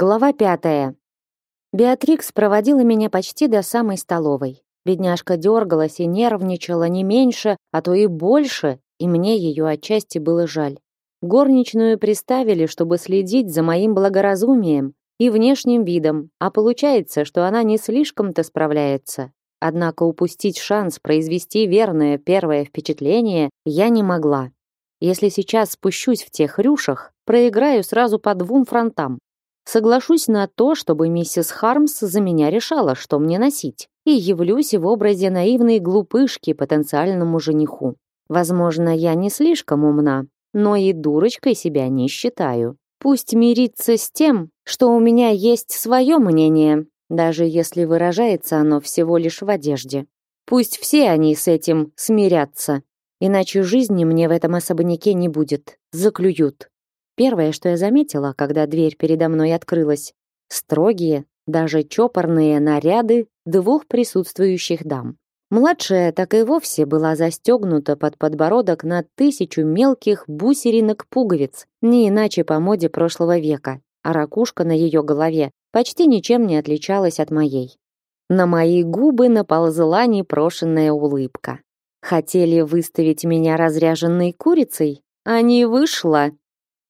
Глава пятая. Беатрикс проводила меня почти до самой столовой. Бедняжка дергалась и нервничала не меньше, а то и больше, и мне ее отчасти было жаль. Горничную приставили, чтобы следить за моим благоразумием и внешним видом, а получается, что она не слишком-то справляется. Однако упустить шанс произвести верное первое впечатление я не могла. Если сейчас спущусь в тех рюшах, проиграю сразу по двум фронтам. Соглашусь на то, чтобы миссис Хармс за меня решала, что мне носить, и явлюсь в образе наивной глупышки потенциальному жениху. Возможно, я не слишком умна, но и дурочкой себя не считаю. Пусть мирится с тем, что у меня есть свое мнение, даже если выражается оно всего лишь в одежде. Пусть все они с этим смирятся, иначе жизни мне в этом особняке не будет, заклюют. Первое, что я заметила, когда дверь передо мной открылась, строгие, даже чопорные наряды двух присутствующих дам. Младшая так и вовсе была застегнута под подбородок на тысячу мелких бусеринок-пуговиц, не иначе по моде прошлого века, а ракушка на ее голове почти ничем не отличалась от моей. На мои губы наползла непрошенная улыбка. Хотели выставить меня разряженной курицей, а не вышло.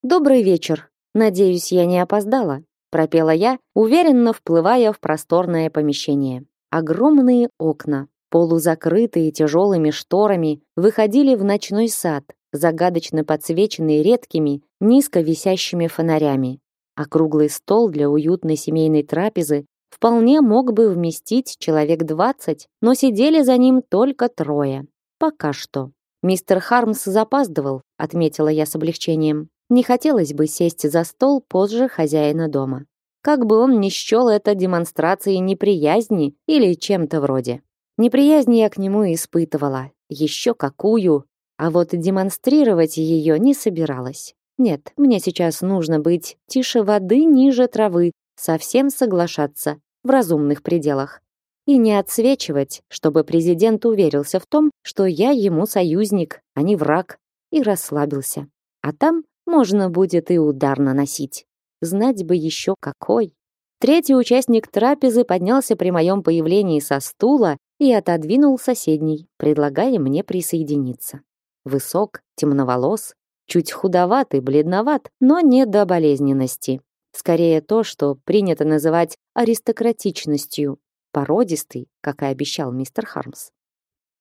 Добрый вечер. Надеюсь, я не опоздала, пропела я, уверенно вплывая в просторное помещение. Огромные окна, полузакрытые тяжелыми шторами, выходили в ночной сад, загадочно подсвеченный редкими, низко висящими фонарями. А круглый стол для уютной семейной трапезы вполне мог бы вместить человек двадцать, но сидели за ним только трое. Пока что. Мистер Хармс запаздывал, отметила я с облегчением. Не хотелось бы сесть за стол позже хозяина дома. Как бы он ни счел это демонстрацией неприязни или чем-то вроде. Неприязнь я к нему испытывала, еще какую, а вот демонстрировать ее не собиралась. Нет, мне сейчас нужно быть тише воды, ниже травы, совсем соглашаться, в разумных пределах. И не отсвечивать, чтобы президент уверился в том, что я ему союзник, а не враг, и расслабился. А там можно будет и удар наносить. Знать бы еще какой. Третий участник трапезы поднялся при моем появлении со стула и отодвинул соседний, предлагая мне присоединиться. Высок, темноволос, чуть худоватый, бледноват, но не до болезненности. Скорее то, что принято называть аристократичностью, породистый, как и обещал мистер Хармс.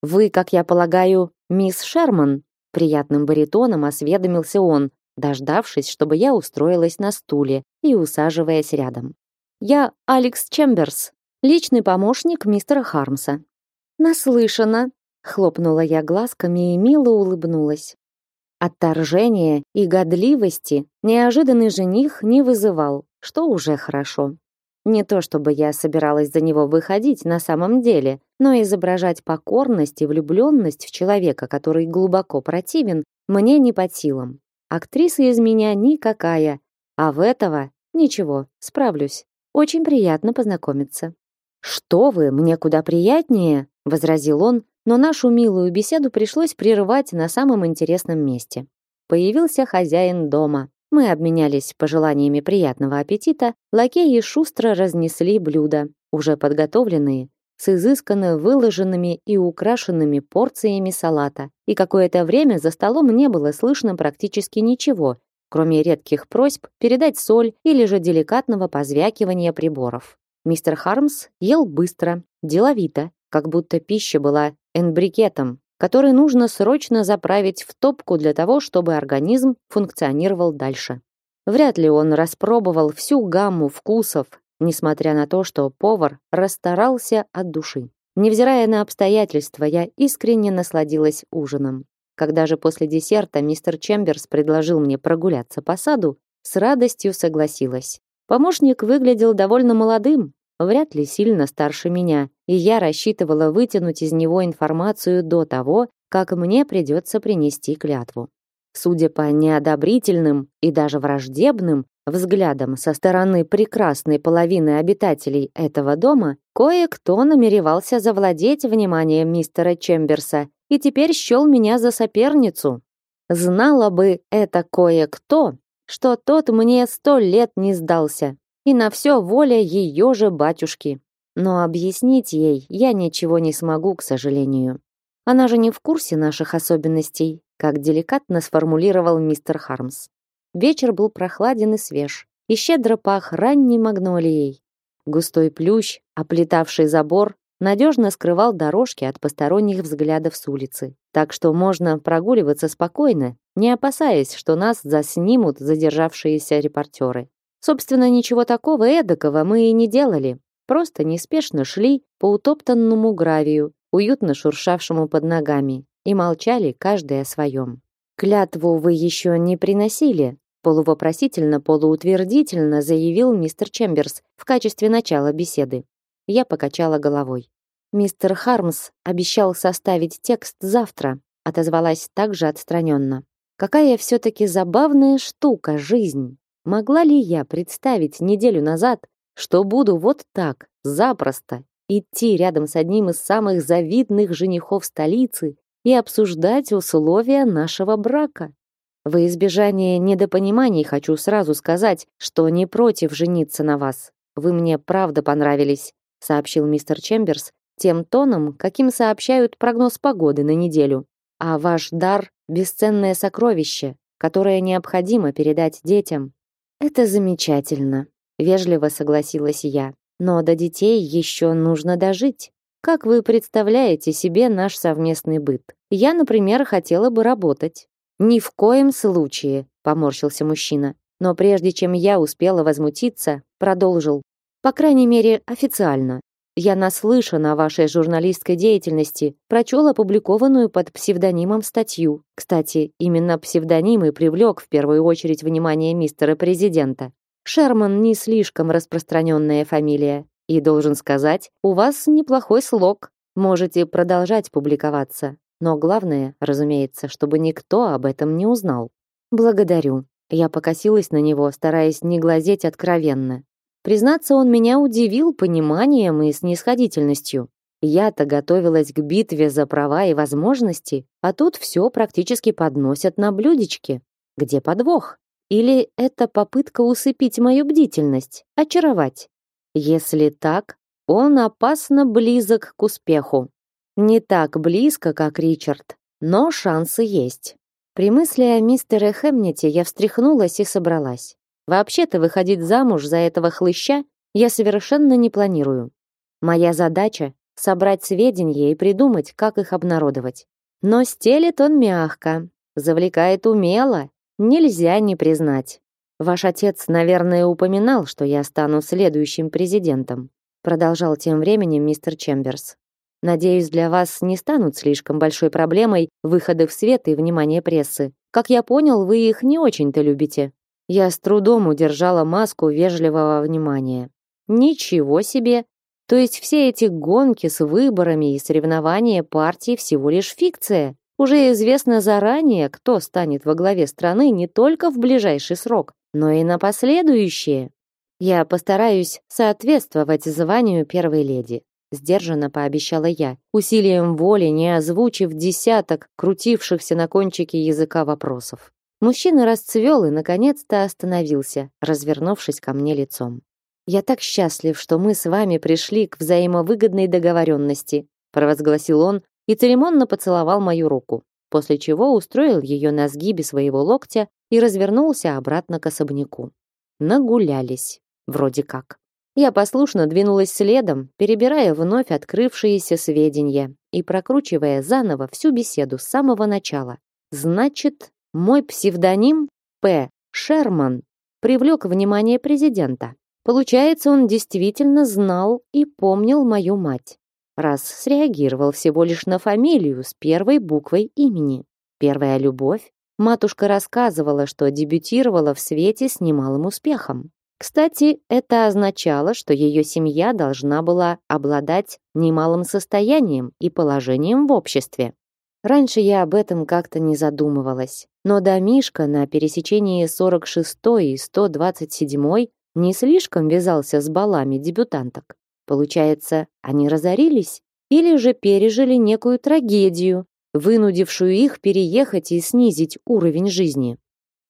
«Вы, как я полагаю, мисс Шерман?» Приятным баритоном осведомился он, дождавшись, чтобы я устроилась на стуле и усаживаясь рядом. «Я Алекс Чемберс, личный помощник мистера Хармса». «Наслышана», — хлопнула я глазками и мило улыбнулась. Отторжения и годливости неожиданный жених не вызывал, что уже хорошо. Не то чтобы я собиралась за него выходить на самом деле, но изображать покорность и влюбленность в человека, который глубоко противен, мне не под силам. Актриса из меня никакая, а в этого ничего, справлюсь. Очень приятно познакомиться. Что вы, мне куда приятнее, возразил он, но нашу милую беседу пришлось прервать на самом интересном месте. Появился хозяин дома. Мы обменялись пожеланиями приятного аппетита, лакеи шустро разнесли блюда, уже подготовленные, с изысканно выложенными и украшенными порциями салата. И какое-то время за столом не было слышно практически ничего, кроме редких просьб передать соль или же деликатного позвякивания приборов. Мистер Хармс ел быстро, деловито, как будто пища была энбрикетом, который нужно срочно заправить в топку для того, чтобы организм функционировал дальше. Вряд ли он распробовал всю гамму вкусов, несмотря на то, что повар расстарался от души. Невзирая на обстоятельства, я искренне насладилась ужином. Когда же после десерта мистер Чемберс предложил мне прогуляться по саду, с радостью согласилась. Помощник выглядел довольно молодым, вряд ли сильно старше меня, и я рассчитывала вытянуть из него информацию до того, как мне придется принести клятву. Судя по неодобрительным и даже враждебным взглядом со стороны прекрасной половины обитателей этого дома, кое-кто намеревался завладеть вниманием мистера Чемберса и теперь счел меня за соперницу. Знала бы это кое-кто, что тот мне сто лет не сдался. и на все воля ее же батюшки. Но объяснить ей я ничего не смогу, к сожалению. Она же не в курсе наших особенностей, как деликатно сформулировал мистер Хармс. Вечер был прохладен и свеж, и щедро пах ранней магнолией. Густой плющ, оплетавший забор, надежно скрывал дорожки от посторонних взглядов с улицы. Так что можно прогуливаться спокойно, не опасаясь, что нас заснимут задержавшиеся репортеры. Собственно, ничего такого эдакого мы и не делали. Просто неспешно шли по утоптанному гравию, уютно шуршавшему под ногами, и молчали каждый о своем. «Клятву вы еще не приносили?» полувопросительно, полуутвердительно заявил мистер Чемберс в качестве начала беседы. Я покачала головой. Мистер Хармс обещал составить текст завтра, отозвалась также отстраненно. Какая все-таки забавная штука жизнь. Могла ли я представить неделю назад, что буду вот так, запросто, идти рядом с одним из самых завидных женихов столицы и обсуждать условия нашего брака? Во избежание недопониманий хочу сразу сказать, что не против жениться на вас. Вы мне правда понравились сообщил мистер Чемберс тем тоном, каким сообщают прогноз погоды на неделю. А ваш дар бесценное сокровище, которое необходимо передать детям. Это замечательно, вежливо согласилась я. Но до детей еще нужно дожить. Как вы представляете себе наш совместный быт? Я, например, хотела бы работать. Ни в коем случае, поморщился мужчина. Но прежде чем я успела возмутиться, продолжил: по крайней мере, официально. Я наслышан о вашей журналистской деятельности, прочел опубликованную под псевдонимом статью. Кстати, именно псевдоним и привлек в первую очередь внимание мистера президента. Шерман не слишком распространенная фамилия. И должен сказать, у вас неплохой слог. Можете продолжать публиковаться. Но главное, разумеется, чтобы никто об этом не узнал. Благодарю. Я покосилась на него, стараясь не глазеть откровенно. Признаться, он меня удивил пониманием и снисходительностью. Я-то готовилась к битве за права и возможности, а тут все практически подносят на блюдечке. Где подвох? Или это попытка усыпить мою бдительность, очаровать? Если так, он опасно близок к успеху. Не так близко, как Ричард, но шансы есть. При мысли о мистере Хемнете я встряхнулась и собралась. Вообще-то выходить замуж за этого хлыща я совершенно не планирую. Моя задача — собрать сведения и придумать, как их обнародовать. Но стелет он мягко, завлекает умело, нельзя не признать. Ваш отец, наверное, упоминал, что я стану следующим президентом. Продолжал тем временем мистер Чемберс. Надеюсь, для вас не станут слишком большой проблемой выходы в свет и внимание прессы. Как я понял, вы их не очень-то любите. Я с трудом удержала маску вежливого внимания. Ничего себе! То есть все эти гонки с выборами и соревнования партий всего лишь фикция. Уже известно заранее, кто станет во главе страны не только в ближайший срок, но и на последующие. Я постараюсь соответствовать званию первой леди, сдержанно пообещала я, усилием воли не озвучив десяток крутившихся на кончике языка вопросов. Мужчина расцвел и, наконец-то, остановился, развернувшись ко мне лицом. «Я так счастлив, что мы с вами пришли к взаимовыгодной договоренности», провозгласил он и церемонно поцеловал мою руку, после чего устроил ее на сгибе своего локтя и развернулся обратно к особняку. Нагулялись, вроде как. Я послушно двинулась следом, перебирая вновь открывшиеся сведения и прокручивая заново всю беседу с самого начала. Значит, мой псевдоним П. Шерман привлек внимание президента. Получается, он действительно знал и помнил мою мать, раз среагировал всего лишь на фамилию с первой буквой имени. Первая любовь. Матушка рассказывала, что дебютировала в свете с немалым успехом. Кстати, это означало, что ее семья должна была обладать немалым состоянием и положением в обществе. Раньше я об этом как-то не задумывалась. Но домишка на пересечении 46 и 127 не слишком вязался с балами дебютанток. Получается, они разорились или же пережили некую трагедию, вынудившую их переехать и снизить уровень жизни.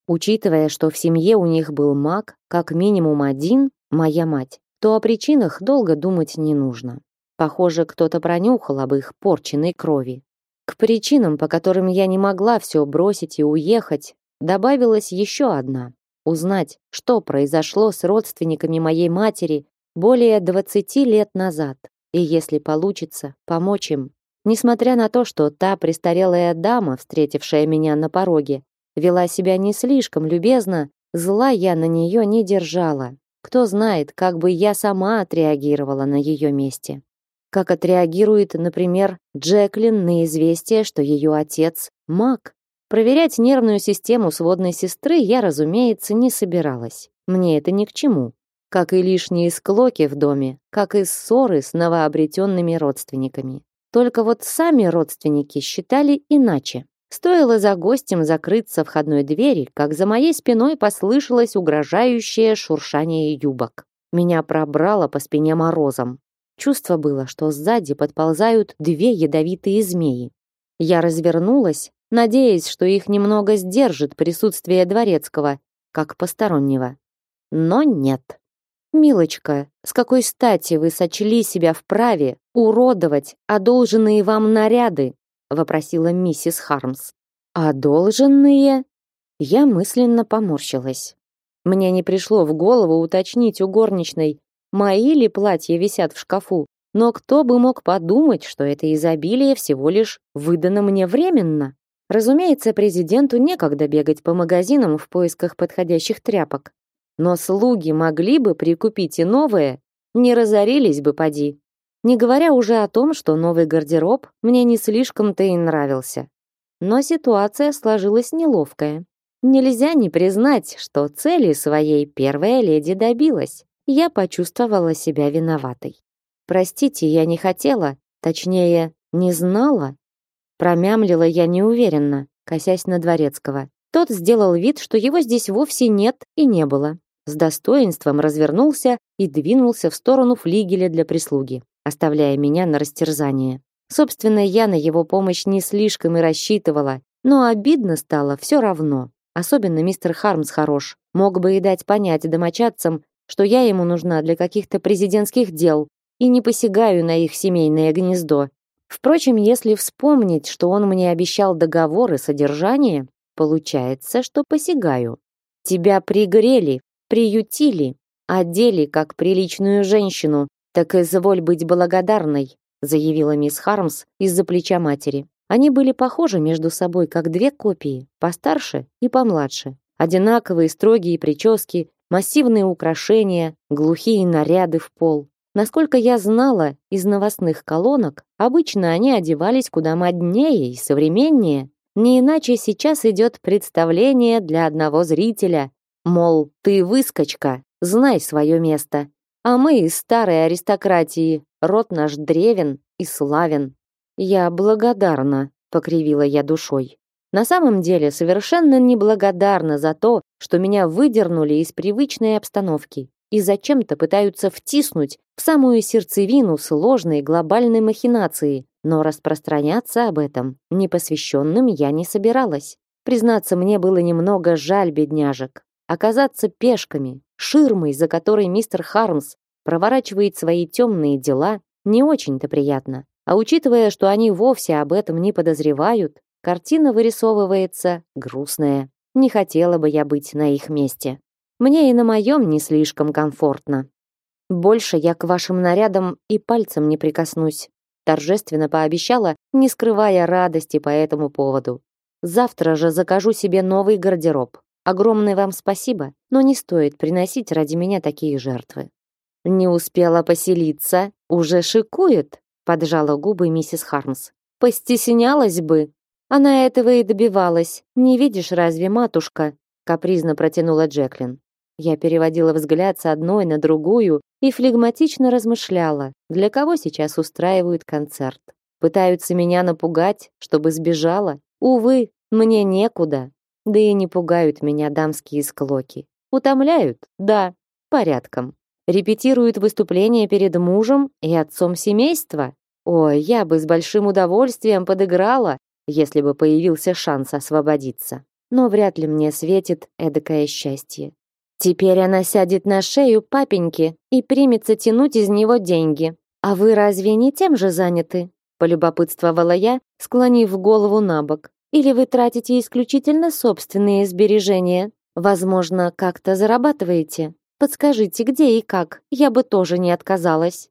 Учитывая, что в семье у них был маг, как минимум один, моя мать, то о причинах долго думать не нужно. Похоже, кто-то пронюхал об их порченной крови. К причинам, по которым я не могла все бросить и уехать, добавилась еще одна узнать, что произошло с родственниками моей матери более 20 лет назад, и если получится, помочь им. Несмотря на то, что та престарелая дама, встретившая меня на пороге, вела себя не слишком любезно, зла я на нее не держала. Кто знает, как бы я сама отреагировала на ее месте. Как отреагирует, например, Джеклин на известие, что ее отец маг. Проверять нервную систему сводной сестры я, разумеется, не собиралась. Мне это ни к чему. Как и лишние склоки в доме, как и ссоры с новообретенными родственниками. Только вот сами родственники считали иначе. Стоило за гостем закрыться входной двери, как за моей спиной послышалось угрожающее шуршание юбок. Меня пробрало по спине морозом. Чувство было, что сзади подползают две ядовитые змеи. Я развернулась надеясь, что их немного сдержит присутствие дворецкого, как постороннего. Но нет. Милочка, с какой стати вы сочли себя вправе уродовать одолженные вам наряды? вопросила миссис Хармс. Одолженные? Я мысленно поморщилась. Мне не пришло в голову уточнить у горничной, мои ли платья висят в шкафу, но кто бы мог подумать, что это изобилие всего лишь выдано мне временно? Разумеется, президенту некогда бегать по магазинам в поисках подходящих тряпок. Но слуги могли бы прикупить и новые, не разорились бы поди. Не говоря уже о том, что новый гардероб мне не слишком-то и нравился. Но ситуация сложилась неловкая. Нельзя не признать, что цели своей первая леди добилась. Я почувствовала себя виноватой. Простите, я не хотела, точнее, не знала, Промямлила я неуверенно, косясь на дворецкого. Тот сделал вид, что его здесь вовсе нет и не было. С достоинством развернулся и двинулся в сторону флигеля для прислуги, оставляя меня на растерзание. Собственно, я на его помощь не слишком и рассчитывала, но обидно стало все равно. Особенно мистер Хармс хорош. Мог бы и дать понять домочадцам, что я ему нужна для каких-то президентских дел и не посягаю на их семейное гнездо, Впрочем, если вспомнить, что он мне обещал договор и содержание, получается, что посягаю. Тебя пригрели, приютили, одели как приличную женщину, так изволь быть благодарной, заявила мисс Хармс из-за плеча матери. Они были похожи между собой, как две копии, постарше и помладше. Одинаковые строгие прически, массивные украшения, глухие наряды в пол. Насколько я знала из новостных колонок, обычно они одевались куда моднее и современнее. Не иначе сейчас идет представление для одного зрителя. Мол, ты выскочка, знай свое место. А мы из старой аристократии, род наш древен и славен. Я благодарна, покривила я душой. На самом деле совершенно неблагодарна за то, что меня выдернули из привычной обстановки и зачем-то пытаются втиснуть в самую сердцевину сложной глобальной махинации, но распространяться об этом непосвященным я не собиралась. Признаться, мне было немного жаль бедняжек. Оказаться пешками, ширмой, за которой мистер Хармс проворачивает свои темные дела, не очень-то приятно. А учитывая, что они вовсе об этом не подозревают, картина вырисовывается грустная. Не хотела бы я быть на их месте. Мне и на моем не слишком комфортно. Больше я к вашим нарядам и пальцем не прикоснусь, торжественно пообещала, не скрывая радости по этому поводу. Завтра же закажу себе новый гардероб. Огромное вам спасибо, но не стоит приносить ради меня такие жертвы. Не успела поселиться, уже шикует, поджала губы миссис Хармс. Постеснялась бы. Она этого и добивалась. Не видишь разве, матушка? капризно протянула Джеклин. Я переводила взгляд с одной на другую и флегматично размышляла, для кого сейчас устраивают концерт. Пытаются меня напугать, чтобы сбежала? Увы, мне некуда. Да и не пугают меня дамские склоки. Утомляют? Да, порядком. Репетируют выступления перед мужем и отцом семейства? Ой, я бы с большим удовольствием подыграла, если бы появился шанс освободиться. Но вряд ли мне светит эдакое счастье. Теперь она сядет на шею папеньки и примется тянуть из него деньги. А вы разве не тем же заняты? полюбопытствовала я, склонив голову набок. Или вы тратите исключительно собственные сбережения? Возможно, как-то зарабатываете? Подскажите, где и как? Я бы тоже не отказалась.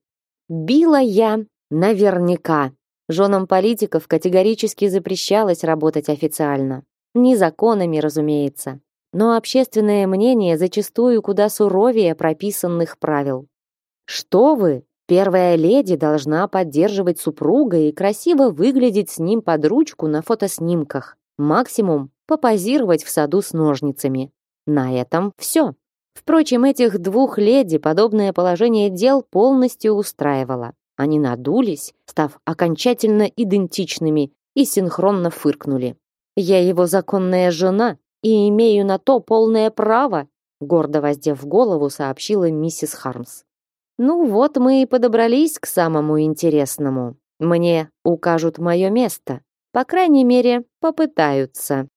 Била я наверняка. Женам политиков категорически запрещалось работать официально. Не законами, разумеется. Но общественное мнение зачастую куда суровее прописанных правил. Что вы? Первая леди должна поддерживать супруга и красиво выглядеть с ним под ручку на фотоснимках. Максимум попозировать в саду с ножницами. На этом все. Впрочем, этих двух леди подобное положение дел полностью устраивало. Они надулись, став окончательно идентичными, и синхронно фыркнули. «Я его законная жена и имею на то полное право», гордо воздев голову, сообщила миссис Хармс. Ну вот мы и подобрались к самому интересному. Мне укажут мое место. По крайней мере, попытаются.